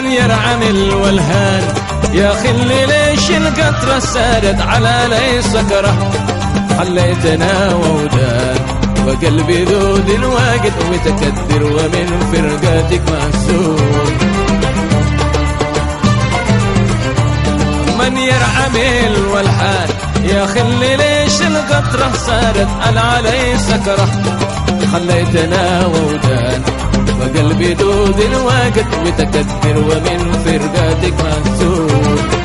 من يرعم الولهان. يا خلي ليش القطرة سارت على لي سكرة خليتنا وودان. وقلبي ذود الواقد وتكدر ومن فرقاتك مسؤول من يرعم الولحان يا خلي ليش القطرة سارت على علي سكرة خليتنا وودان وقلبي دود الوقت وتكدر ومن فرقاتك منسوب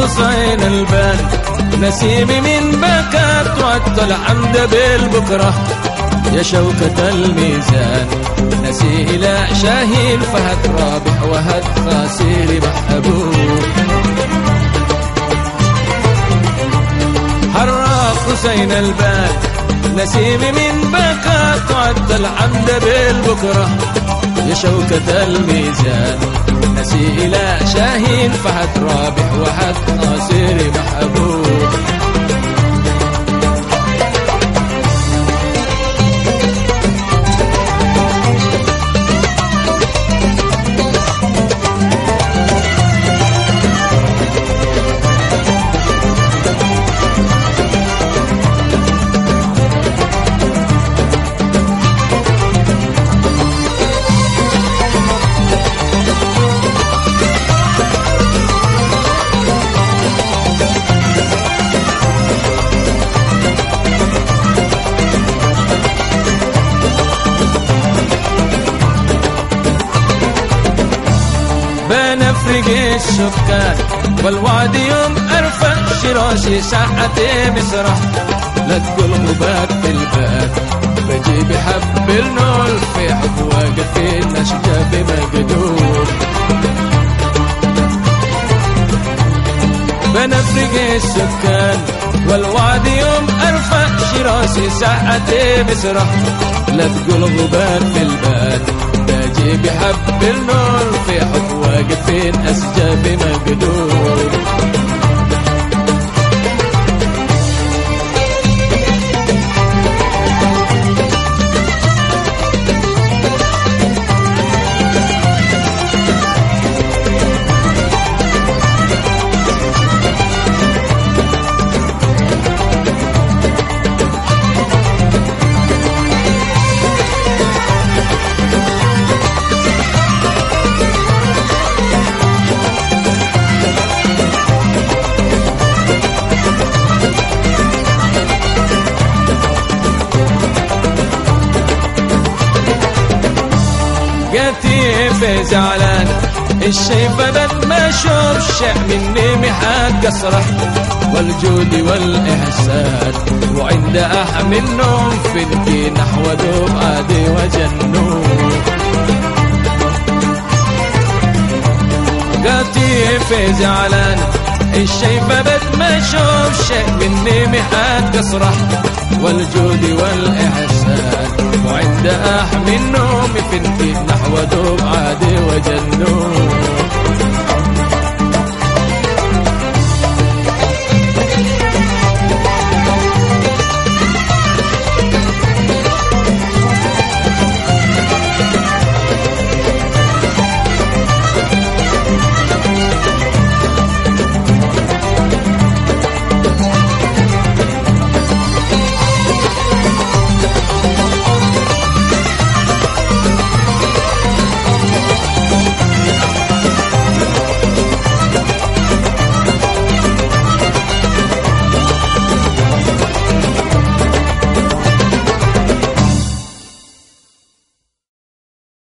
حرق صين البال. نسيمي من بكات وعدت عمد بالبكرة. يا شوكة الميزان. نسي إلى شاهين فهد رابح وهد خاسير محبوب. حرق حسين البال. نسيمي من بكات وعدت العمد بالبكرة يا شوكة الميزان. نسي إلى شاهين فهد رابح وحد ناصر محبوب. بنفرق السكان والوعد يوم ارفع شراشي ساعتي بسرح لا تقول مبات في الباب بجيب حب النول في حب واقف في النشجة بمقدور. بنفرق السكان والوعد يوم ارفع شراسي ساعتي بسرح لا تقول غبار في البال باجي بحب النور في حب واقفين أسجى بمقدور قتيف زعلان الشي بدت ما شوف شيء مني محاد قصرة. والجود والإحسان وعند أحمل النوم في نحو دوب عادي وجنون. قتيف زعلان الشي بدت ما شوف شيء مني محاد قصرة. والجود والإحسان ابدا من نومي في نحو دوب عادي وجنون.